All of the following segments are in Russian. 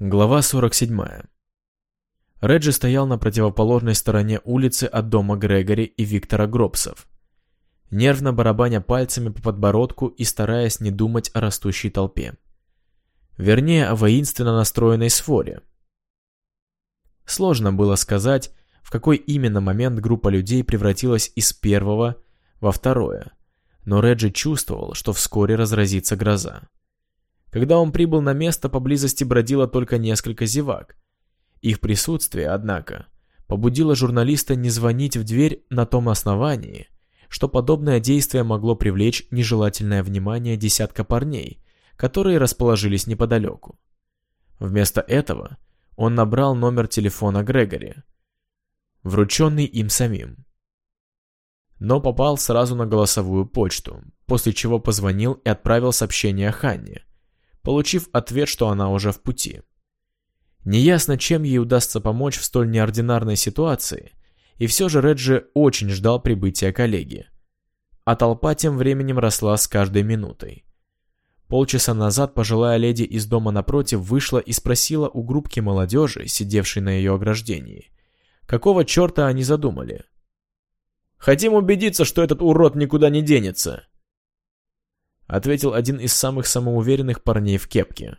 Глава 47. Реджи стоял на противоположной стороне улицы от дома Грегори и Виктора Гробсов, нервно барабаня пальцами по подбородку и стараясь не думать о растущей толпе. Вернее, о воинственно настроенной сфоре. Сложно было сказать, в какой именно момент группа людей превратилась из первого во второе, но Реджи чувствовал, что вскоре разразится гроза. Когда он прибыл на место, поблизости бродило только несколько зевак. Их присутствие, однако, побудило журналиста не звонить в дверь на том основании, что подобное действие могло привлечь нежелательное внимание десятка парней, которые расположились неподалеку. Вместо этого он набрал номер телефона Грегори, врученный им самим. Но попал сразу на голосовую почту, после чего позвонил и отправил сообщение Ханне, получив ответ, что она уже в пути. Неясно, чем ей удастся помочь в столь неординарной ситуации, и все же Реджи очень ждал прибытия коллеги. А толпа тем временем росла с каждой минутой. Полчаса назад пожилая леди из дома напротив вышла и спросила у группки молодежи, сидевшей на ее ограждении, какого черта они задумали. «Хотим убедиться, что этот урод никуда не денется», ответил один из самых самоуверенных парней в кепке.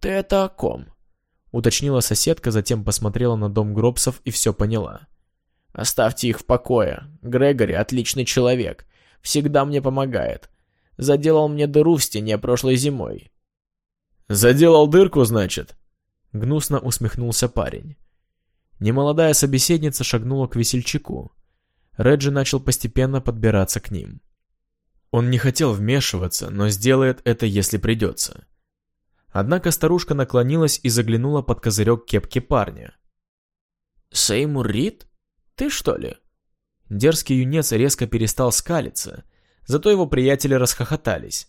«Ты это о ком?» уточнила соседка, затем посмотрела на дом Гробсов и все поняла. «Оставьте их в покое. Грегори отличный человек. Всегда мне помогает. Заделал мне дыру в стене прошлой зимой». «Заделал дырку, значит?» Гнусно усмехнулся парень. Немолодая собеседница шагнула к весельчаку. Реджи начал постепенно подбираться к ним. Он не хотел вмешиваться, но сделает это, если придется. Однако старушка наклонилась и заглянула под козырек кепки парня. «Сеймур Рид? Ты что ли?» Дерзкий юнец резко перестал скалиться, зато его приятели расхохотались.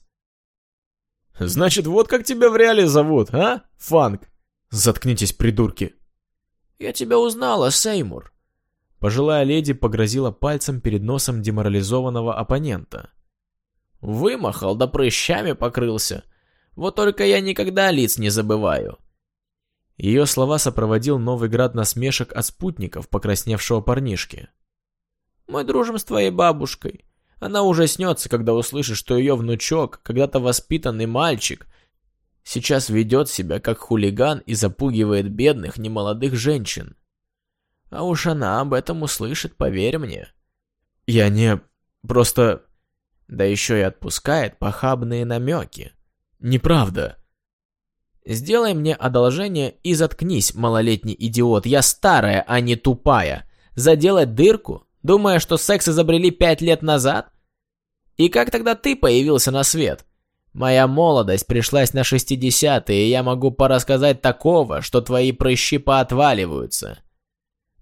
«Значит, вот как тебя в реале зовут, а, Фанк?» «Заткнитесь, придурки!» «Я тебя узнала, Сеймур!» Пожилая леди погрозила пальцем перед носом деморализованного оппонента. Вымахал, да прыщами покрылся. Вот только я никогда лиц не забываю. Ее слова сопроводил новый град насмешек от спутников покрасневшего парнишки. «Мы дружим с твоей бабушкой. Она ужаснется, когда услышит, что ее внучок, когда-то воспитанный мальчик, сейчас ведет себя как хулиган и запугивает бедных немолодых женщин. А уж она об этом услышит, поверь мне». «Я не... просто...» Да еще и отпускает похабные намеки. Неправда. Сделай мне одолжение и заткнись, малолетний идиот. Я старая, а не тупая. Заделать дырку, думая, что секс изобрели пять лет назад? И как тогда ты появился на свет? Моя молодость пришлась на шестидесятые, и я могу порассказать такого, что твои прыщи поотваливаются.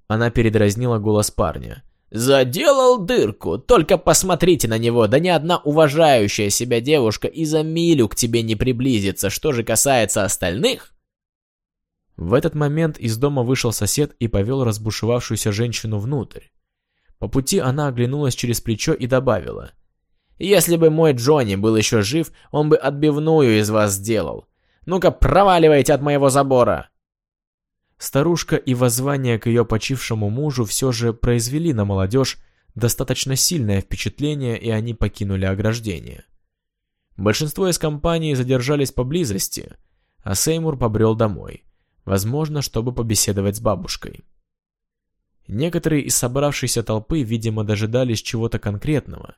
Она передразнила голос парня. Заделал дырку. Только посмотрите на него. Да ни одна уважающая себя девушка и за милю к тебе не приблизится. Что же касается остальных... В этот момент из дома вышел сосед и повел разбушевавшуюся женщину внутрь. По пути она оглянулась через плечо и добавила. «Если бы мой Джонни был еще жив, он бы отбивную из вас сделал. Ну-ка, проваливайте от моего забора!» Старушка и воззвание к ее почившему мужу все же произвели на молодежь достаточно сильное впечатление, и они покинули ограждение. Большинство из компании задержались поблизости, а Сеймур побрел домой, возможно, чтобы побеседовать с бабушкой. Некоторые из собравшейся толпы, видимо, дожидались чего-то конкретного,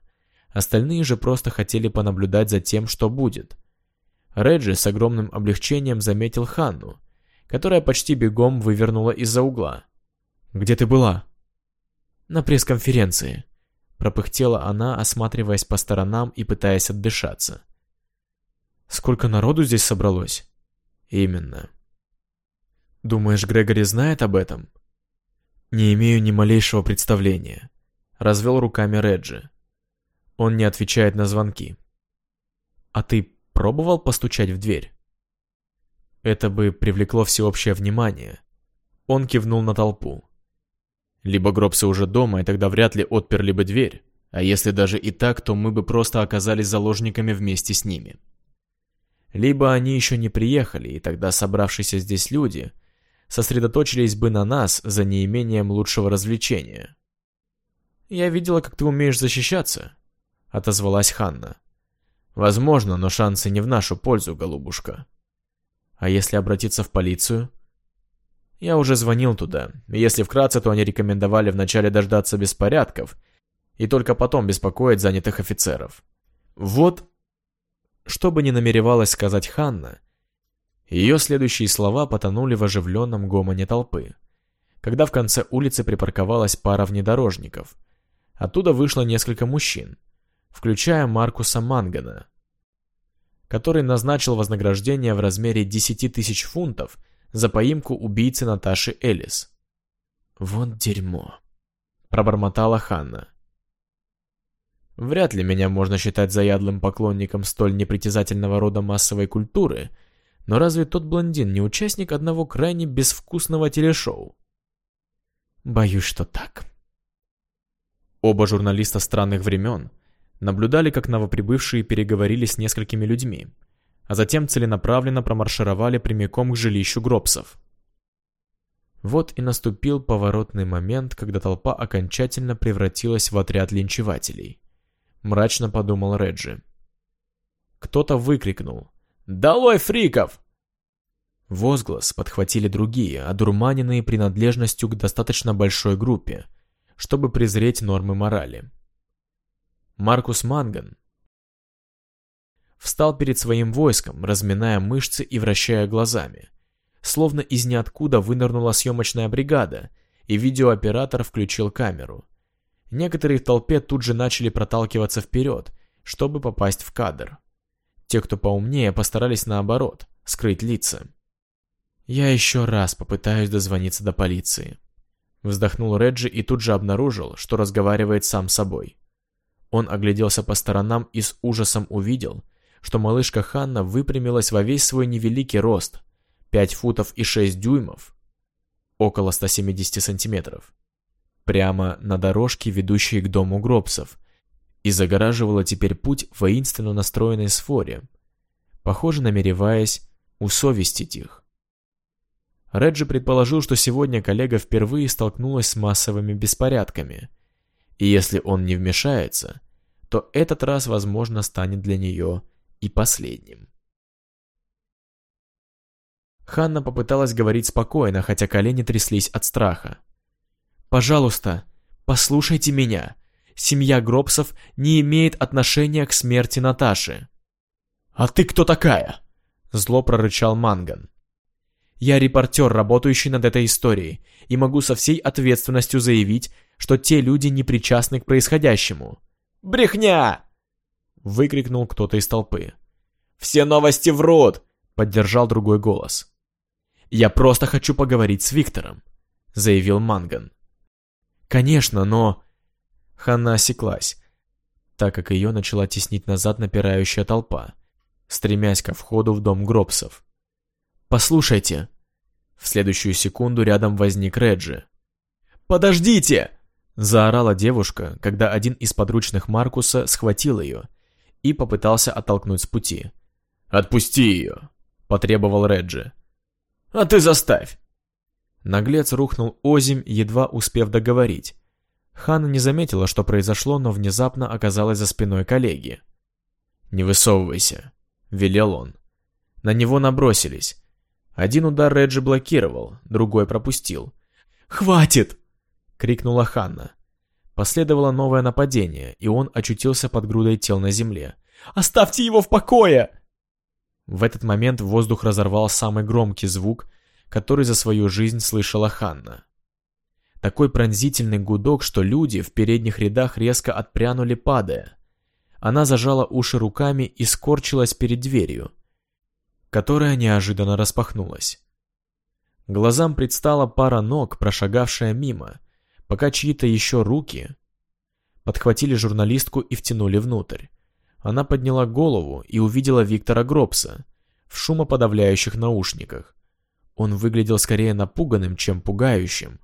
остальные же просто хотели понаблюдать за тем, что будет. Реджи с огромным облегчением заметил Ханну, которая почти бегом вывернула из-за угла. «Где ты была?» «На пресс-конференции», — пропыхтела она, осматриваясь по сторонам и пытаясь отдышаться. «Сколько народу здесь собралось?» «Именно». «Думаешь, Грегори знает об этом?» «Не имею ни малейшего представления», — развел руками Реджи. Он не отвечает на звонки. «А ты пробовал постучать в дверь?» Это бы привлекло всеобщее внимание. Он кивнул на толпу. Либо Гробсы уже дома, и тогда вряд ли отперли бы дверь. А если даже и так, то мы бы просто оказались заложниками вместе с ними. Либо они еще не приехали, и тогда собравшиеся здесь люди сосредоточились бы на нас за неимением лучшего развлечения. «Я видела, как ты умеешь защищаться», — отозвалась Ханна. «Возможно, но шансы не в нашу пользу, голубушка». «А если обратиться в полицию?» Я уже звонил туда. Если вкратце, то они рекомендовали вначале дождаться беспорядков и только потом беспокоить занятых офицеров. Вот, что бы ни намеревалась сказать Ханна, ее следующие слова потонули в оживленном гомоне толпы, когда в конце улицы припарковалась пара внедорожников. Оттуда вышло несколько мужчин, включая Маркуса Мангана, который назначил вознаграждение в размере 10 тысяч фунтов – за поимку убийцы Наташи Элис. «Вот дерьмо», — пробормотала Ханна. Вряд ли меня можно считать заядлым поклонником столь непритязательного рода массовой культуры, но разве тот блондин не участник одного крайне безвкусного телешоу? Боюсь, что так. Оба журналиста странных времен наблюдали, как новоприбывшие переговорили с несколькими людьми, а затем целенаправленно промаршировали прямиком к жилищу Гробсов. Вот и наступил поворотный момент, когда толпа окончательно превратилась в отряд линчевателей. Мрачно подумал Реджи. Кто-то выкрикнул «Долой фриков!» Возглас подхватили другие, одурманенные принадлежностью к достаточно большой группе, чтобы презреть нормы морали. Маркус Манган, встал перед своим войском, разминая мышцы и вращая глазами. Словно из ниоткуда вынырнула съемочная бригада, и видеооператор включил камеру. Некоторые в толпе тут же начали проталкиваться вперед, чтобы попасть в кадр. Те, кто поумнее, постарались наоборот, скрыть лица. «Я еще раз попытаюсь дозвониться до полиции», Вздохнул Реджи и тут же обнаружил, что разговаривает сам с собой. Он огляделся по сторонам и с ужасом увидел, что малышка Ханна выпрямилась во весь свой невеликий рост, 5 футов и 6 дюймов, около 170 сантиметров, прямо на дорожке, ведущей к дому Гробсов, и загораживала теперь путь воинственно настроенной сфоре, похоже, намереваясь усовестить их. Реджи предположил, что сегодня коллега впервые столкнулась с массовыми беспорядками, и если он не вмешается, то этот раз, возможно, станет для нее и последним. Ханна попыталась говорить спокойно, хотя колени тряслись от страха. «Пожалуйста, послушайте меня. Семья Гробсов не имеет отношения к смерти Наташи». «А ты кто такая?» Зло прорычал Манган. «Я репортер, работающий над этой историей, и могу со всей ответственностью заявить, что те люди не причастны к происходящему». «Брехня!» выкрикнул кто-то из толпы. «Все новости врут!» — поддержал другой голос. «Я просто хочу поговорить с Виктором», — заявил Манган. «Конечно, но...» Ханна осеклась, так как ее начала теснить назад напирающая толпа, стремясь ко входу в дом Гробсов. «Послушайте!» В следующую секунду рядом возник Реджи. «Подождите!» Заорала девушка, когда один из подручных Маркуса схватил ее и попытался оттолкнуть с пути. «Отпусти ее!» — потребовал Реджи. «А ты заставь!» Наглец рухнул озимь, едва успев договорить. Ханна не заметила, что произошло, но внезапно оказалась за спиной коллеги. «Не высовывайся», — велел он. На него набросились. Один удар Реджи блокировал, другой пропустил. «Хватит!» — крикнула Ханна. Последовало новое нападение, и он очутился под грудой тел на земле. «Оставьте его в покое!» В этот момент воздух разорвал самый громкий звук, который за свою жизнь слышала Ханна. Такой пронзительный гудок, что люди в передних рядах резко отпрянули, падая. Она зажала уши руками и скорчилась перед дверью, которая неожиданно распахнулась. Глазам предстала пара ног, прошагавшая мимо, пока чьи-то еще руки подхватили журналистку и втянули внутрь. Она подняла голову и увидела Виктора Гробса в шумоподавляющих наушниках. Он выглядел скорее напуганным, чем пугающим.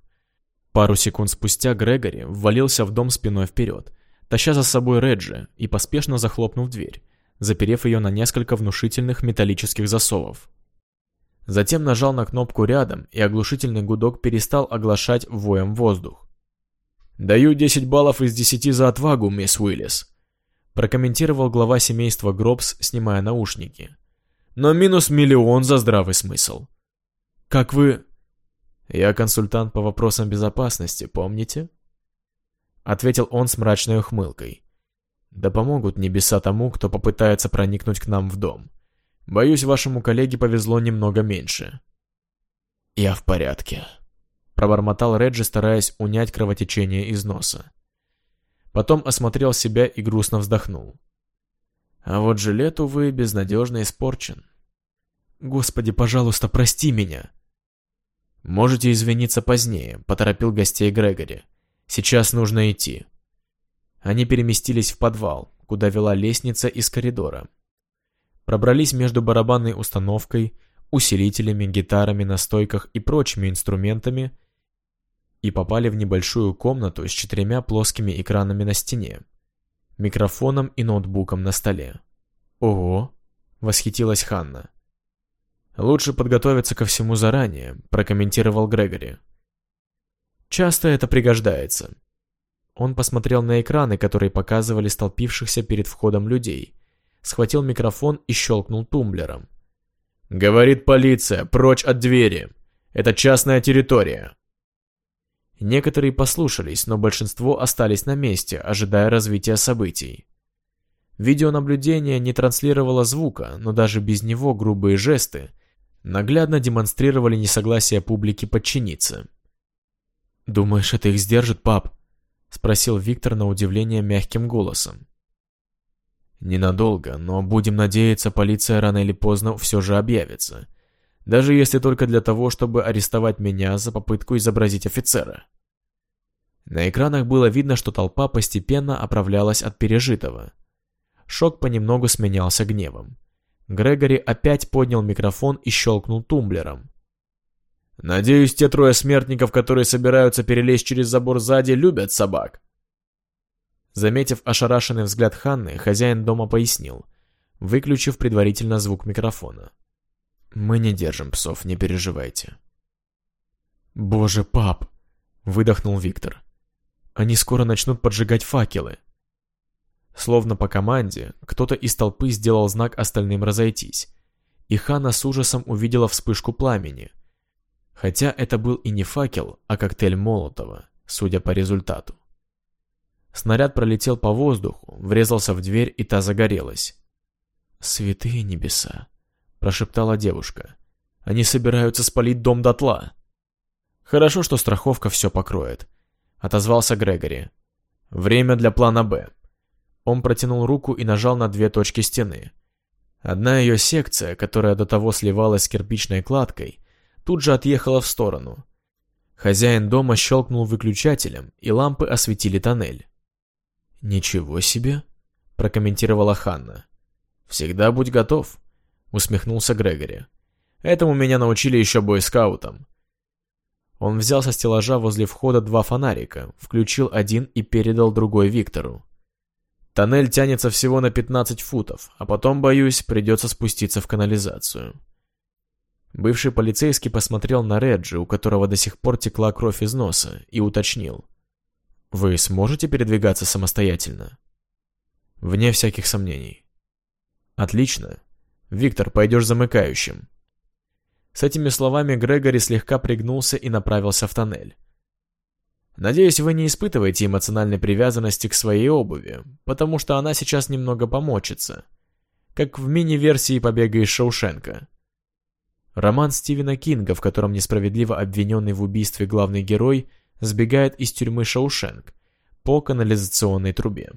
Пару секунд спустя Грегори ввалился в дом спиной вперед, таща за собой Реджи и поспешно захлопнув дверь. Заперев ее на несколько внушительных металлических засовов. Затем нажал на кнопку рядом, и оглушительный гудок перестал оглашать воем воздух. «Даю 10 баллов из 10 за отвагу, мисс Уиллис», прокомментировал глава семейства Гробс, снимая наушники. «Но минус миллион за здравый смысл». «Как вы...» «Я консультант по вопросам безопасности, помните?» Ответил он с мрачной ухмылкой. «Да помогут небеса тому, кто попытается проникнуть к нам в дом. Боюсь, вашему коллеге повезло немного меньше». «Я в порядке», — пробормотал Реджи, стараясь унять кровотечение из носа. Потом осмотрел себя и грустно вздохнул. «А вот жилет, увы, безнадежно испорчен». «Господи, пожалуйста, прости меня!» «Можете извиниться позднее», — поторопил гостей Грегори. «Сейчас нужно идти». Они переместились в подвал, куда вела лестница из коридора. Пробрались между барабанной установкой, усилителями, гитарами на стойках и прочими инструментами и попали в небольшую комнату с четырьмя плоскими экранами на стене, микрофоном и ноутбуком на столе. «Ого!» — восхитилась Ханна. «Лучше подготовиться ко всему заранее», — прокомментировал Грегори. «Часто это пригождается». Он посмотрел на экраны, которые показывали столпившихся перед входом людей, схватил микрофон и щелкнул тумблером. «Говорит полиция, прочь от двери! Это частная территория!» Некоторые послушались, но большинство остались на месте, ожидая развития событий. Видеонаблюдение не транслировало звука, но даже без него грубые жесты, наглядно демонстрировали несогласие публики подчиниться. «Думаешь, это их сдержит, пап?» — спросил Виктор на удивление мягким голосом. «Ненадолго, но будем надеяться, полиция рано или поздно все же объявится. Даже если только для того, чтобы арестовать меня за попытку изобразить офицера». На экранах было видно, что толпа постепенно оправлялась от пережитого. Шок понемногу сменялся гневом. Грегори опять поднял микрофон и щелкнул тумблером. «Надеюсь, те трое смертников, которые собираются перелезть через забор сзади, любят собак». Заметив ошарашенный взгляд Ханны, хозяин дома пояснил, выключив предварительно звук микрофона. «Мы не держим псов, не переживайте». «Боже, пап!» — выдохнул Виктор. «Они скоро начнут поджигать факелы». Словно по команде, кто-то из толпы сделал знак остальным разойтись, и Хана с ужасом увидела вспышку пламени. Хотя это был и не факел, а коктейль Молотова, судя по результату. Снаряд пролетел по воздуху, врезался в дверь, и та загорелась. «Святые небеса!» – прошептала девушка. «Они собираются спалить дом дотла!» «Хорошо, что страховка все покроет», – отозвался Грегори. «Время для плана «Б». Он протянул руку и нажал на две точки стены. Одна ее секция, которая до того сливалась с кирпичной кладкой, тут же отъехала в сторону. Хозяин дома щелкнул выключателем, и лампы осветили тоннель. «Ничего себе!» – прокомментировала Ханна. «Всегда будь готов», – усмехнулся Грегори. «Этому меня научили еще бойскаутом». Он взял со стеллажа возле входа два фонарика, включил один и передал другой Виктору. Тоннель тянется всего на 15 футов, а потом, боюсь, придется спуститься в канализацию. Бывший полицейский посмотрел на Реджи, у которого до сих пор текла кровь из носа, и уточнил. «Вы сможете передвигаться самостоятельно?» «Вне всяких сомнений». «Отлично. Виктор, пойдешь замыкающим». С этими словами Грегори слегка пригнулся и направился в тоннель. Надеюсь, вы не испытываете эмоциональной привязанности к своей обуви, потому что она сейчас немного помочится. Как в мини-версии побега из Шоушенка. Роман Стивена Кинга, в котором несправедливо обвиненный в убийстве главный герой сбегает из тюрьмы Шоушенк по канализационной трубе.